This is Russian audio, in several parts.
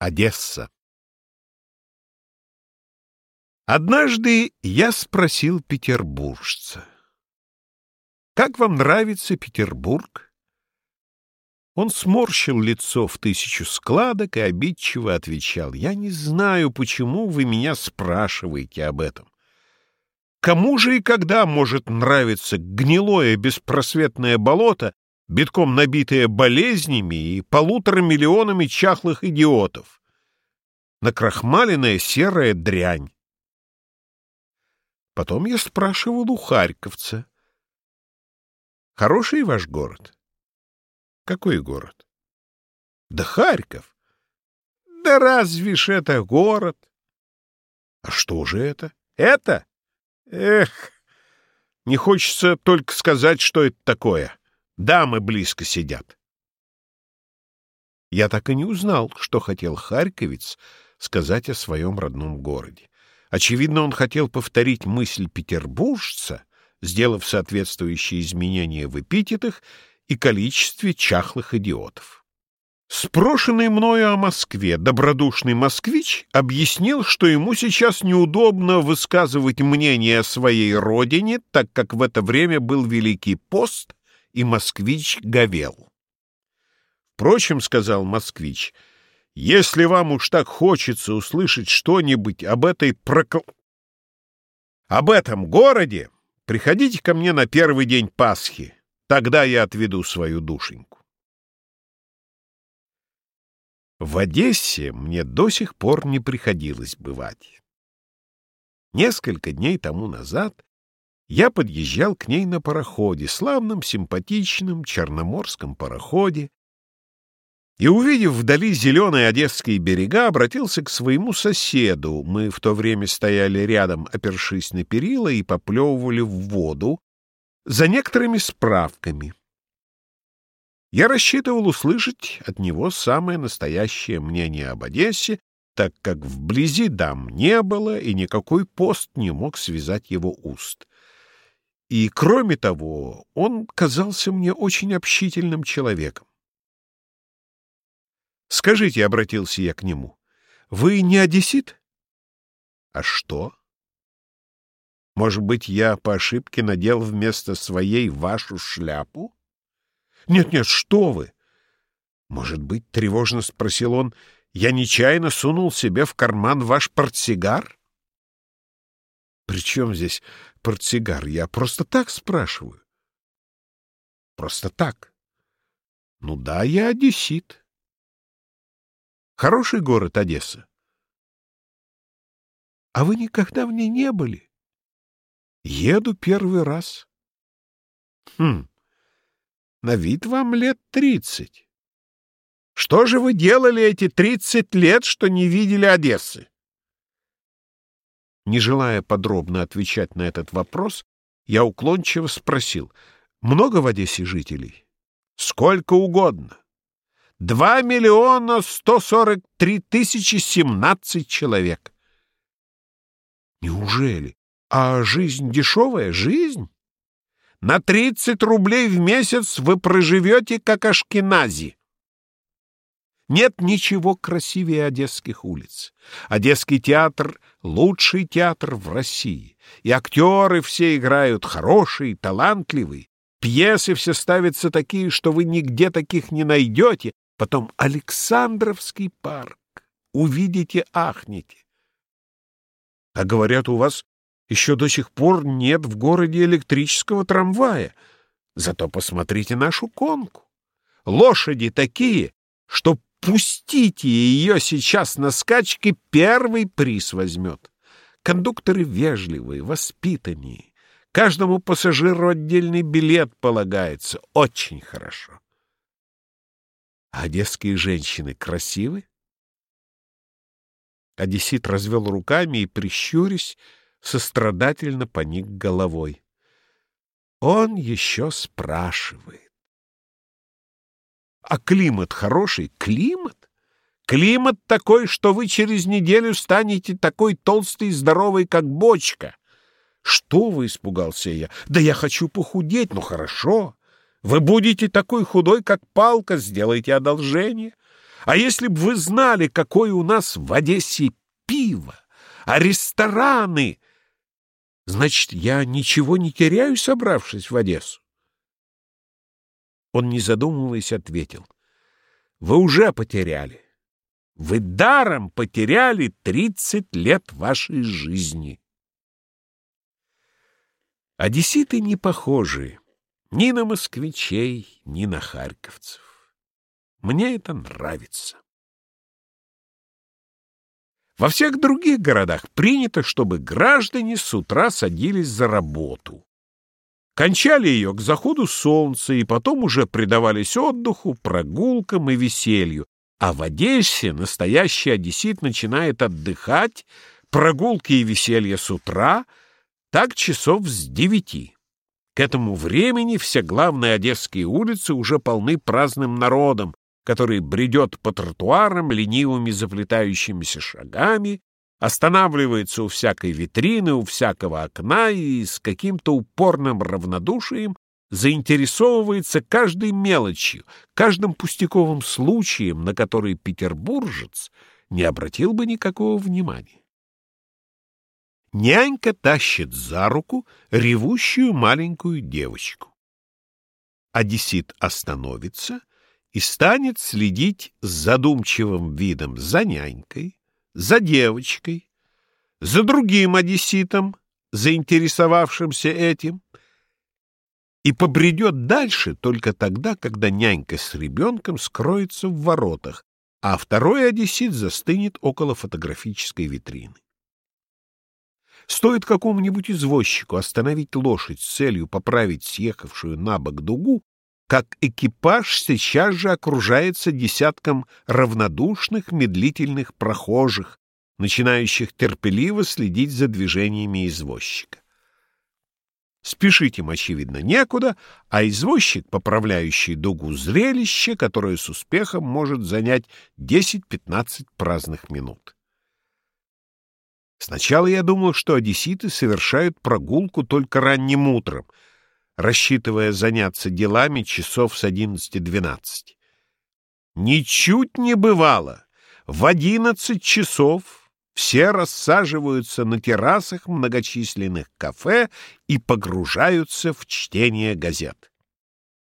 Одесса. Однажды я спросил петербуржца, «Как вам нравится Петербург?» Он сморщил лицо в тысячу складок и обидчиво отвечал, «Я не знаю, почему вы меня спрашиваете об этом. Кому же и когда может нравиться гнилое беспросветное болото, битком набитая болезнями и полутора миллионами чахлых идиотов. Накрахмаленная серая дрянь. Потом я спрашивал у харьковца. Хороший ваш город? Какой город? Да Харьков. Да разве ж это город? А что же это? Это? Эх, не хочется только сказать, что это такое. Дамы близко сидят. Я так и не узнал, что хотел харьковец сказать о своем родном городе. Очевидно, он хотел повторить мысль петербуржца, сделав соответствующие изменения в эпитетах и количестве чахлых идиотов. Спрошенный мною о Москве добродушный москвич объяснил, что ему сейчас неудобно высказывать мнение о своей родине, так как в это время был Великий пост и москвич говел. Впрочем, — сказал москвич, — если вам уж так хочется услышать что-нибудь об этой прокл... об этом городе, приходите ко мне на первый день Пасхи, тогда я отведу свою душеньку. В Одессе мне до сих пор не приходилось бывать. Несколько дней тому назад я подъезжал к ней на пароходе, славном, симпатичном черноморском пароходе, и, увидев вдали зеленые одесские берега, обратился к своему соседу. Мы в то время стояли рядом, опершись на перила, и поплевывали в воду за некоторыми справками. Я рассчитывал услышать от него самое настоящее мнение об Одессе, так как вблизи дам не было, и никакой пост не мог связать его уст. И, кроме того, он казался мне очень общительным человеком. «Скажите», — обратился я к нему, — «вы не одессит?» «А что?» «Может быть, я по ошибке надел вместо своей вашу шляпу?» «Нет-нет, что вы!» «Может быть, — тревожно спросил он, — я нечаянно сунул себе в карман ваш портсигар?» «При чем здесь портсигар? Я просто так спрашиваю». «Просто так?» «Ну да, я одессит». «Хороший город Одесса». «А вы никогда в ней не были?» «Еду первый раз». «Хм, на вид вам лет тридцать. Что же вы делали эти тридцать лет, что не видели Одессы?» Не желая подробно отвечать на этот вопрос, я уклончиво спросил, много в Одессе жителей? Сколько угодно. Два миллиона сто сорок три тысячи семнадцать человек. Неужели? А жизнь дешевая? Жизнь? На тридцать рублей в месяц вы проживете, как ашкенази. Нет ничего красивее одесских улиц. Одесский театр — лучший театр в России. И актеры все играют хорошие, талантливые. Пьесы все ставятся такие, что вы нигде таких не найдете. Потом Александровский парк. Увидите, ахнете. А говорят, у вас еще до сих пор нет в городе электрического трамвая. Зато посмотрите нашу конку. Лошади такие, что Пустите ее сейчас на скачки, первый приз возьмет. Кондукторы вежливые, воспитанные. Каждому пассажиру отдельный билет полагается. Очень хорошо. А одесские женщины красивы? Одессит развел руками и, прищурясь, сострадательно поник головой. Он еще спрашивает. А климат хороший? Климат? Климат такой, что вы через неделю станете такой толстый и здоровый, как бочка. Что вы, испугался я? Да я хочу похудеть, ну хорошо. Вы будете такой худой, как палка, сделайте одолжение. А если бы вы знали, какое у нас в Одессе пиво, а рестораны... Значит, я ничего не теряю, собравшись в Одессу? Он, не задумываясь, ответил. Вы уже потеряли. Вы даром потеряли тридцать лет вашей жизни. Одесситы не похожи ни на москвичей, ни на харьковцев. Мне это нравится. Во всех других городах принято, чтобы граждане с утра садились за работу. Кончали ее к заходу солнца и потом уже предавались отдыху, прогулкам и веселью. А в Одессе настоящий одессит начинает отдыхать, прогулки и веселье с утра, так часов с девяти. К этому времени все главные одесские улицы уже полны праздным народом, который бредет по тротуарам ленивыми заплетающимися шагами, останавливается у всякой витрины, у всякого окна и с каким-то упорным равнодушием заинтересовывается каждой мелочью, каждым пустяковым случаем, на который петербуржец не обратил бы никакого внимания. Нянька тащит за руку ревущую маленькую девочку. Одессит остановится и станет следить с задумчивым видом за нянькой, за девочкой, за другим одесситом, заинтересовавшимся этим, и побредет дальше только тогда, когда нянька с ребенком скроется в воротах, а второй одессит застынет около фотографической витрины. Стоит какому-нибудь извозчику остановить лошадь с целью поправить съехавшую на бок дугу, как экипаж сейчас же окружается десятком равнодушных, медлительных прохожих, начинающих терпеливо следить за движениями извозчика. Спешить им, очевидно, некуда, а извозчик, поправляющий дугу зрелище, которое с успехом может занять 10-15 праздных минут. Сначала я думал, что одесситы совершают прогулку только ранним утром — рассчитывая заняться делами часов с одиннадцати-двенадцати. Ничуть не бывало. В одиннадцать часов все рассаживаются на террасах многочисленных кафе и погружаются в чтение газет.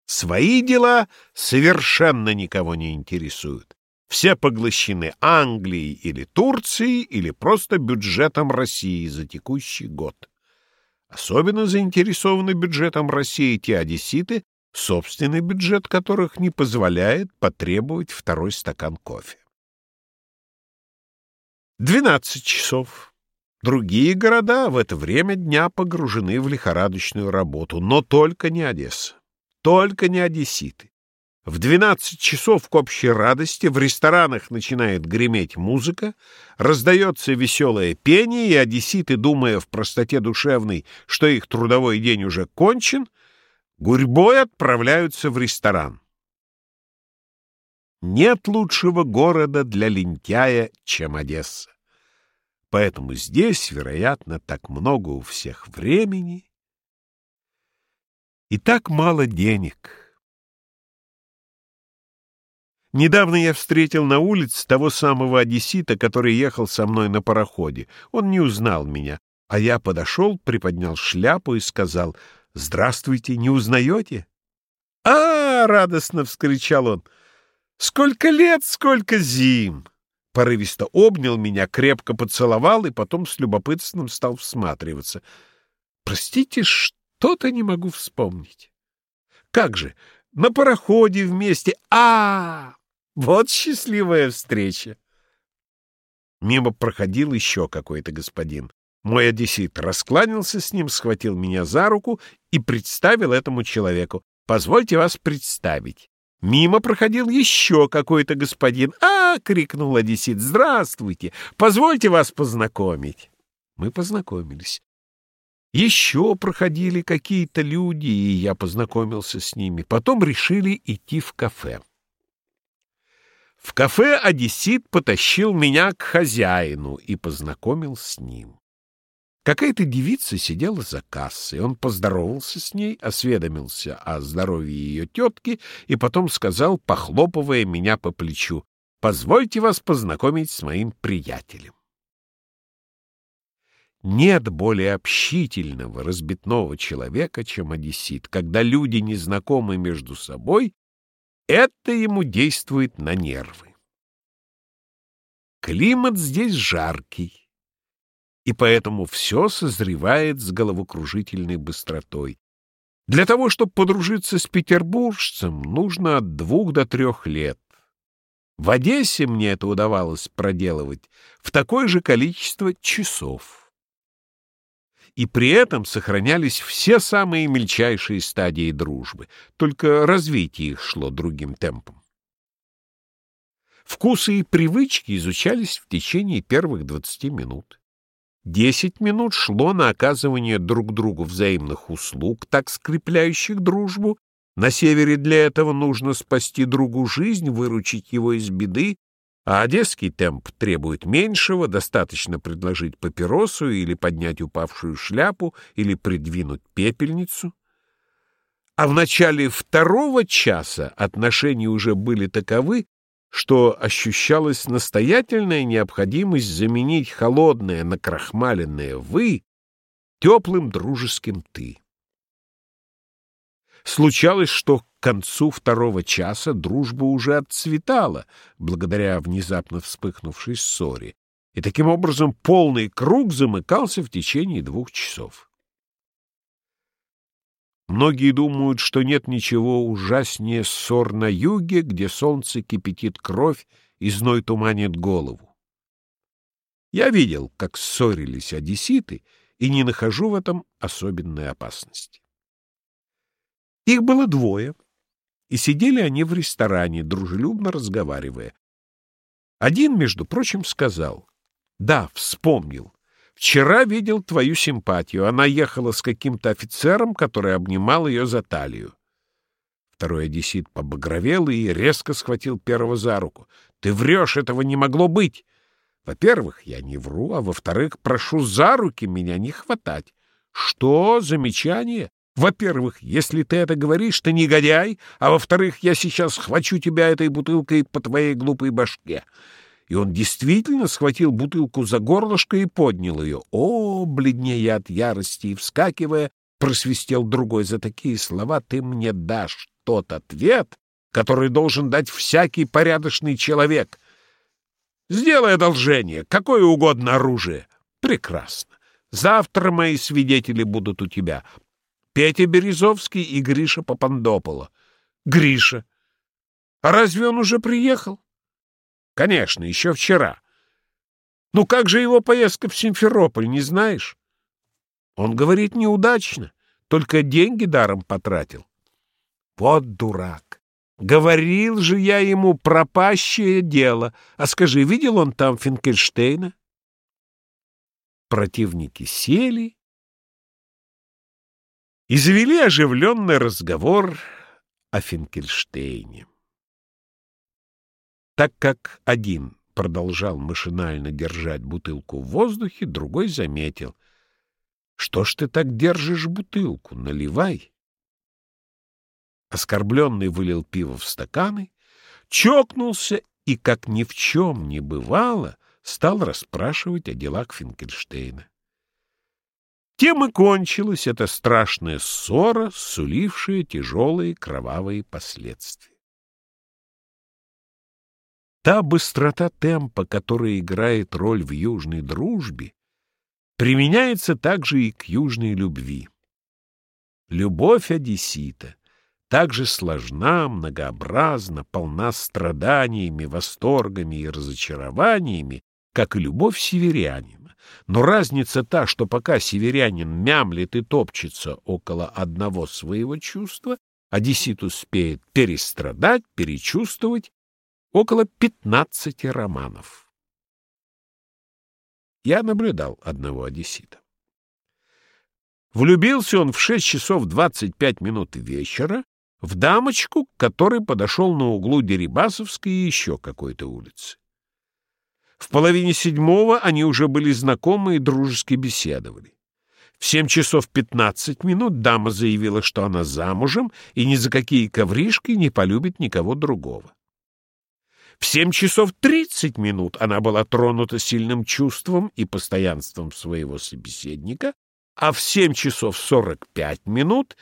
Свои дела совершенно никого не интересуют. Все поглощены Англией или Турцией или просто бюджетом России за текущий год. Особенно заинтересованы бюджетом России те одесситы, собственный бюджет которых не позволяет потребовать второй стакан кофе. 12 часов. Другие города в это время дня погружены в лихорадочную работу, но только не Одесса, только не одесситы. В двенадцать часов к общей радости в ресторанах начинает греметь музыка, раздается веселое пение, и одесситы, думая в простоте душевной, что их трудовой день уже кончен, гурьбой отправляются в ресторан. Нет лучшего города для лентяя, чем Одесса. Поэтому здесь, вероятно, так много у всех времени и так мало денег — Недавно я встретил на улице того самого одессита, который ехал со мной на пароходе. Он не узнал меня, а я подошел, приподнял шляпу и сказал «Здравствуйте, не узнаете?» «А!» — радостно вскричал он. «Сколько лет, сколько зим!» Порывисто обнял меня, крепко поцеловал и потом с любопытством стал всматриваться. «Простите, что-то не могу вспомнить». «Как же, на пароходе вместе... а, -а, -а вот счастливая встреча. Мимо проходил еще какой-то господин. Мой одессит раскланялся с ним, схватил меня за руку и представил этому человеку. «Позвольте вас представить». Мимо проходил еще какой-то господин. «А!» — крикнул одессит. «Здравствуйте! Позвольте вас познакомить». Мы познакомились. Еще проходили какие-то люди, и я познакомился с ними. Потом решили идти в кафе. В кафе одессит потащил меня к хозяину и познакомил с ним. Какая-то девица сидела за кассой. Он поздоровался с ней, осведомился о здоровье ее тетки и потом сказал, похлопывая меня по плечу, Позвольте вас познакомить с моим приятелем. Нет более общительного, разбитного человека, чем одессит. Когда люди не знакомы между собой, это ему действует на нервы. Климат здесь жаркий, и поэтому все созревает с головокружительной быстротой. Для того, чтобы подружиться с петербуржцем, нужно от двух до трех лет. В Одессе мне это удавалось проделывать в такое же количество часов. И при этом сохранялись все самые мельчайшие стадии дружбы, только развитие их шло другим темпом. Вкусы и привычки изучались в течение первых 20 минут. Десять минут шло на оказывание друг другу взаимных услуг, так скрепляющих дружбу, на севере для этого нужно спасти другу жизнь, выручить его из беды, а одесский темп требует меньшего, достаточно предложить папиросу или поднять упавшую шляпу или придвинуть пепельницу. А в начале второго часа отношения уже были таковы, что ощущалась настоятельная необходимость заменить холодное накрахмаленное «вы» теплым дружеским «ты». Случалось, что к концу второго часа дружба уже отцветала, благодаря внезапно вспыхнувшей ссоре, и таким образом полный круг замыкался в течение двух часов. Многие думают, что нет ничего ужаснее ссор на юге, где солнце кипятит кровь и зной туманит голову. Я видел, как ссорились одесситы, и не нахожу в этом особенной опасности. Их было двое, и сидели они в ресторане, дружелюбно разговаривая. Один, между прочим, сказал, «Да, вспомнил. Вчера видел твою симпатию. Она ехала с каким-то офицером, который обнимал ее за талию». Второй одессит побагровел и резко схватил первого за руку. «Ты врешь, этого не могло быть!» Во-первых, я не вру, а во-вторых, прошу за руки меня не хватать. Что? Замечание? Во-первых, если ты это говоришь, ты негодяй, а во-вторых, я сейчас схвачу тебя этой бутылкой по твоей глупой башке. И он действительно схватил бутылку за горлышко и поднял ее. О, бледнее от ярости и вскакивая, просвистел другой за такие слова, ты мне дашь тот ответ, который должен дать всякий порядочный человек. Сделай одолжение, какое угодно оружие. Прекрасно. Завтра мои свидетели будут у тебя. Петя Березовский и Гриша Папандополо. Гриша. А разве он уже приехал? Конечно, еще вчера. Ну как же его поездка в Симферополь, не знаешь? Он говорит неудачно, только деньги даром потратил. Вот дурак. Говорил же я ему пропащее дело. А скажи, видел он там Финкельштейна? Противники сели и завели оживленный разговор о Финкельштейне. Так как один продолжал машинально держать бутылку в воздухе, другой заметил. — Что ж ты так держишь бутылку? Наливай. Оскорбленный вылил пиво в стаканы, чокнулся и, как ни в чем не бывало, стал расспрашивать о делах Финкельштейна. Тем и кончилась эта страшная ссора, сулившая тяжелые кровавые последствия. Та быстрота темпа, которая играет роль в южной дружбе, применяется также и к южной любви. Любовь одессита также сложна, многообразна, полна страданиями, восторгами и разочарованиями, как и любовь северянина. Но разница та, что пока северянин мямлет и топчется около одного своего чувства, одессит успеет перестрадать, перечувствовать около пятнадцати романов. Я наблюдал одного одессита. Влюбился он в шесть часов двадцать пять минут вечера в дамочку, который подошел на углу Дерибасовской и еще какой-то улицы. В половине седьмого они уже были знакомы и дружески беседовали. В семь часов пятнадцать минут дама заявила, что она замужем и ни за какие ковришки не полюбит никого другого. В семь часов тридцать минут она была тронута сильным чувством и постоянством своего собеседника, а в семь часов сорок пять минут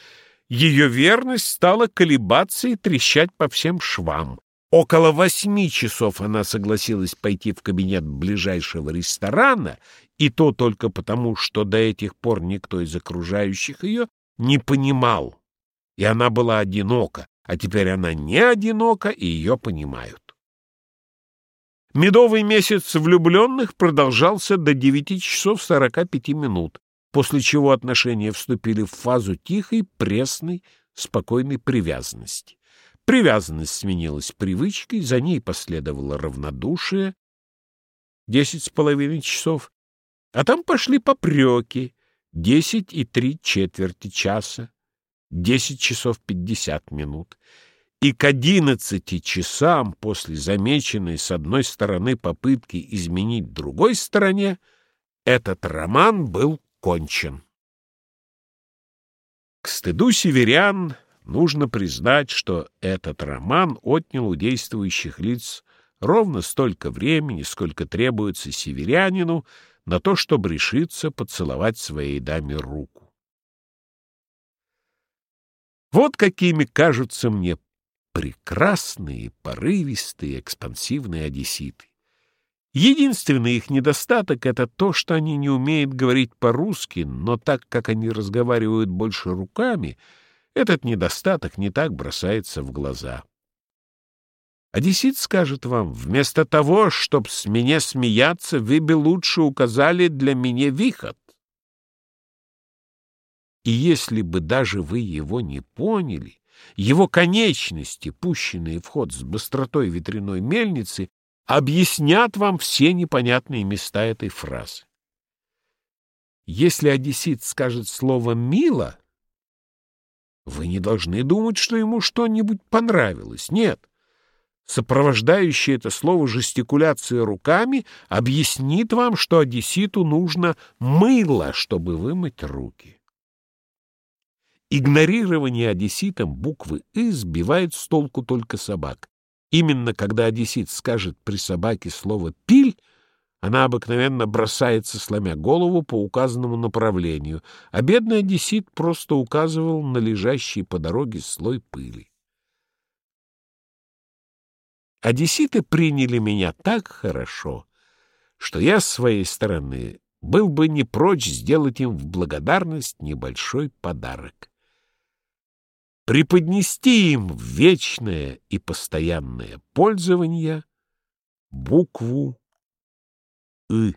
ее верность стала колебаться и трещать по всем швам. Около восьми часов она согласилась пойти в кабинет ближайшего ресторана, и то только потому, что до этих пор никто из окружающих ее не понимал, и она была одинока, а теперь она не одинока, и ее понимают. Медовый месяц влюбленных продолжался до 9 часов 45 минут, после чего отношения вступили в фазу тихой, пресной, спокойной привязанности. Привязанность сменилась привычкой, за ней последовало равнодушие, десять с половиной часов, а там пошли попреки, десять и три четверти часа, десять часов пятьдесят минут. И к одиннадцати часам после замеченной с одной стороны попытки изменить другой стороне этот роман был кончен. К стыду северян нужно признать, что этот роман отнял у действующих лиц ровно столько времени, сколько требуется северянину на то, чтобы решиться поцеловать своей даме руку. Вот какими кажутся мне прекрасные, порывистые, экспансивные одесситы. Единственный их недостаток — это то, что они не умеют говорить по-русски, но так как они разговаривают больше руками, этот недостаток не так бросается в глаза. Одессит скажет вам, вместо того, чтоб с меня смеяться, вы бы лучше указали для меня выход. И если бы даже вы его не поняли, его конечности, пущенные в ход с быстротой ветряной мельницы, объяснят вам все непонятные места этой фразы. Если одессит скажет слово «мило», вы не должны думать, что ему что-нибудь понравилось. Нет. Сопровождающая это слово жестикуляция руками объяснит вам, что одесситу нужно мыло, чтобы вымыть руки. Игнорирование одесситом буквы «ы» сбивает с толку только собак. Именно когда одессит скажет при собаке слово «пиль», она обыкновенно бросается, сломя голову по указанному направлению, а бедный одессит просто указывал на лежащий по дороге слой пыли. Одесситы приняли меня так хорошо, что я с своей стороны был бы не прочь сделать им в благодарность небольшой подарок преподнести им вечное и постоянное пользование букву «ы».